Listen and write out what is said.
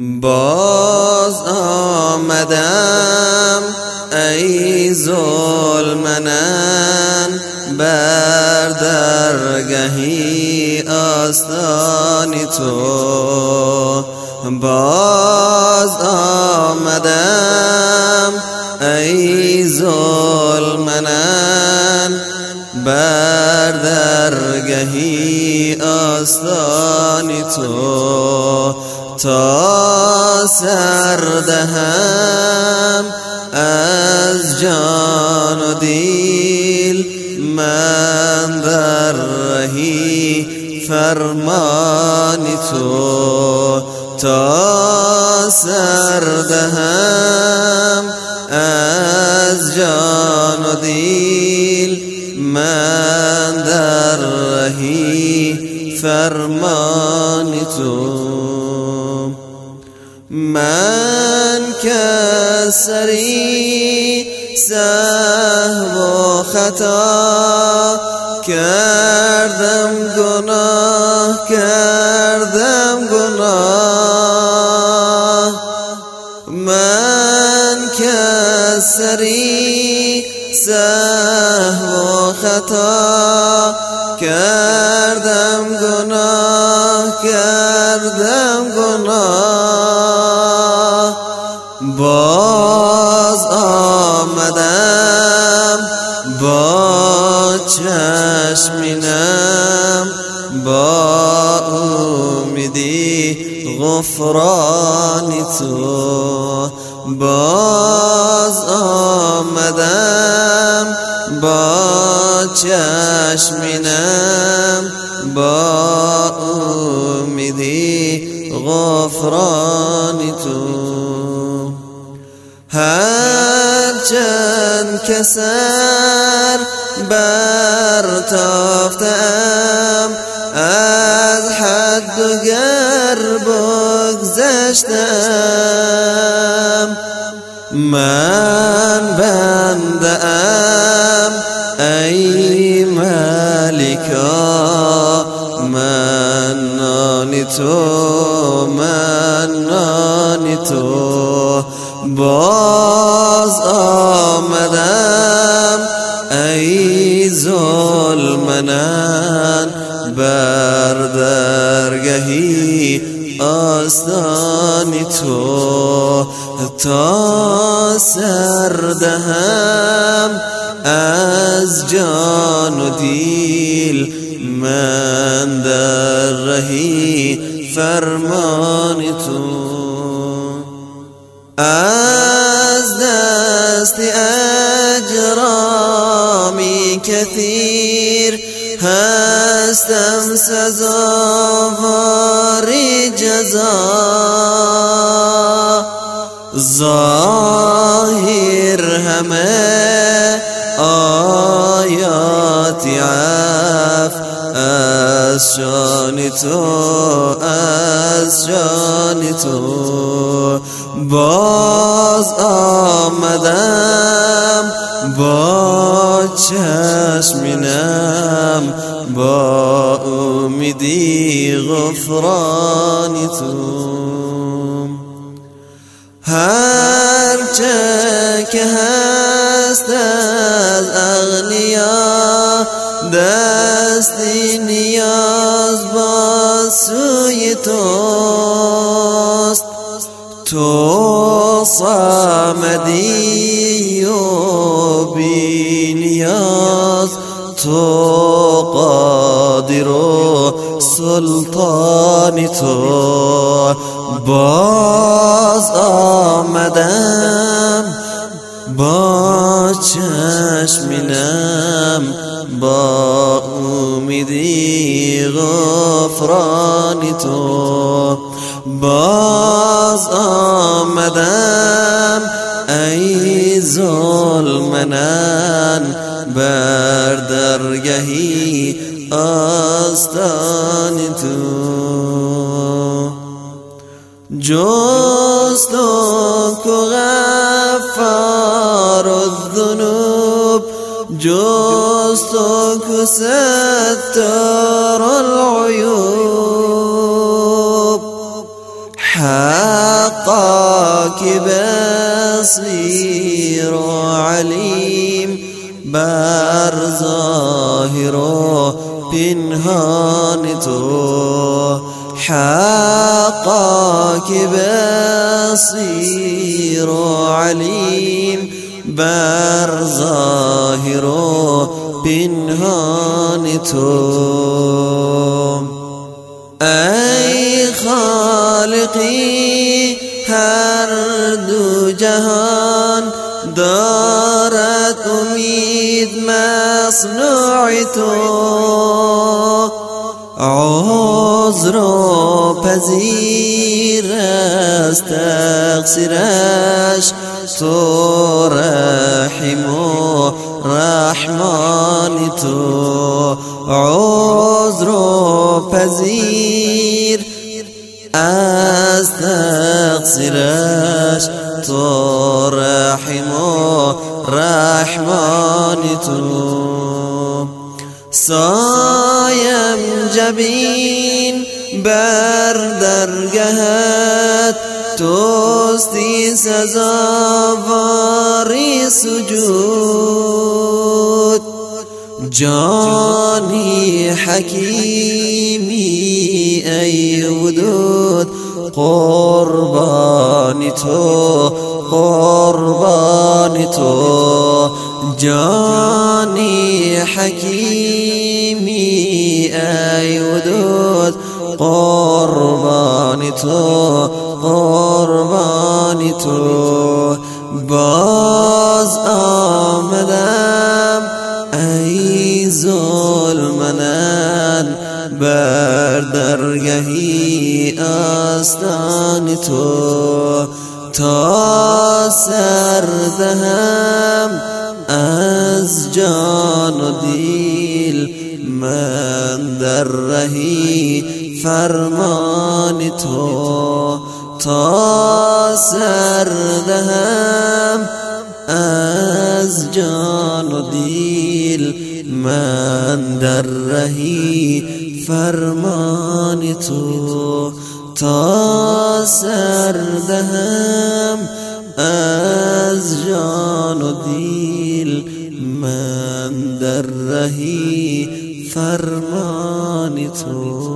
باز آمدم ای ظلمنن بر درگهی آستانی تو. باز آمدم تا سردهم از جان و دیل من در رهی فرمانی تو تا سردهم از جان و دیل من در رهی فرمانی تو. من کسری سهو و خطا کردم گناه کردم گناه. من کسری سهو و خطا کردم گناه کردم گناه. امیدی غفرانی تو باز آمدم با چشمینم با امیدی غفرانی تو هرچند کسر بر تافتم از حد و گر بگذشتم من بنده ام ای ملکا من نانی تو من نانی تو. باز آمدم ای ظلمنن بر درگهی آستانی تو تا سردهم از جان و دیل من در رهی فرمان تو. از دست اجرامی کثیر هستم سزاواری جزا. ظاهر همه آیاتی عف از شان تو از شان تو باز آمدم با چشمینم با امیدی غفرانی تو. هرچه که هست از اغنیا دستی نیاز با سوی توست. تو صامدی نیاز تو قادر و سلطانی تو. باز آمدم با چشمینم با امیدی غفرانی تو. باز آمدم ای ظلمنان بر درگهی آستان تو. جست و غفار الذنوب جست و ستار العيوب حقا کبر بصير عليم بر ظاهر پنهان تو. حقاك بصير عليم بر ظاهر پنهان تو. أي خالقي هر دو جهان دارد امید مصنوع تو عذر و پذیر است تقصیرش تو رحم باری سجود. جاني حكيمي أي ودود. قرباني تو قرباني تو. جاني حكيمي أي ودود. قرباني تو قرباني قربانی تو باز آمدم ای ظلمنن بر درگهی آستان تو تا سر دهم از جان و دیل من در رهی فرمان تو. تا سر دهم از جان و دیل من در رهی. فرمان تو تا سر دهم از جان و دیل من در رهی. فرمان تو